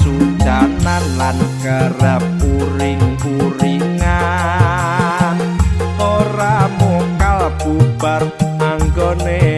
sasujanan lan kerep uring-uringan. Ora mokal bubar anggone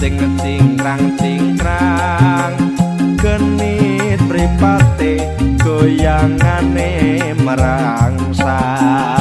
sing cingkrang-cingkrang genit pripate goyangane merangsang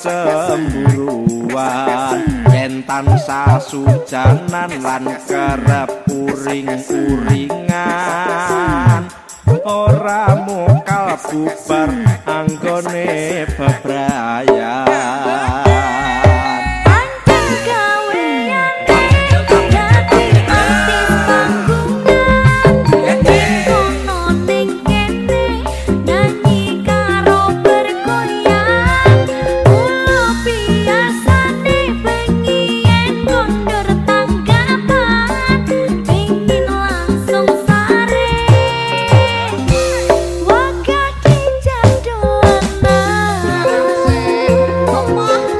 cemburuan yen tansah sujanan lan kerep uring-uringan ora mokal bubar Oh.